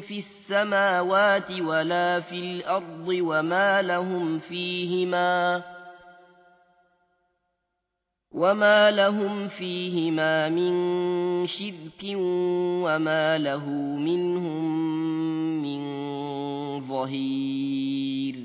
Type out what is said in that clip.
في السماوات ولا في الأرض وما لهم فيهما وما لهم فيهما من شرك وما له منهم من ظهير